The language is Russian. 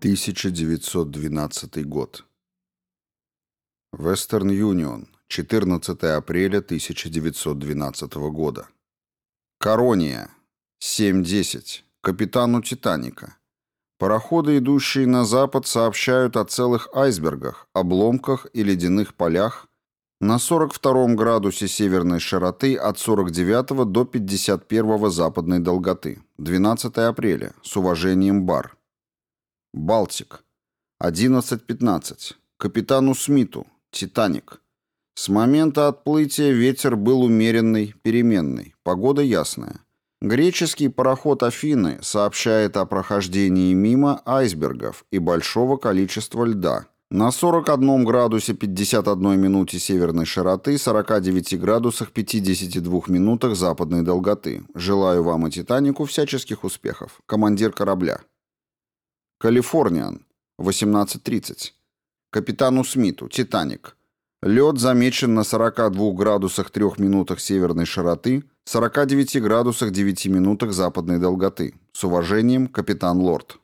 1912 год. Western Union, 14 апреля 1912 года. Корония, 7.10, капитану «Титаника». Пароходы, идущие на запад, сообщают о целых айсбергах, обломках и ледяных полях на 42 градусе северной широты от 49 до 51 западной долготы. 12 апреля. С уважением, Бар. Балтик. 11.15. Капитану Смиту. Титаник. С момента отплытия ветер был умеренный, переменный. Погода ясная. Греческий пароход Афины сообщает о прохождении мимо айсбергов и большого количества льда. На 41 градусе 51 минуте северной широты, 49 градусах 52 минутах западной долготы. Желаю вам и Титанику всяческих успехов. Командир корабля. Калифорниан, 18.30. Капитану Смиту, Титаник. Лед замечен на 42 градусах 3 минутах северной широты, 49 градусах 9 минутах западной долготы. С уважением, капитан Лорд.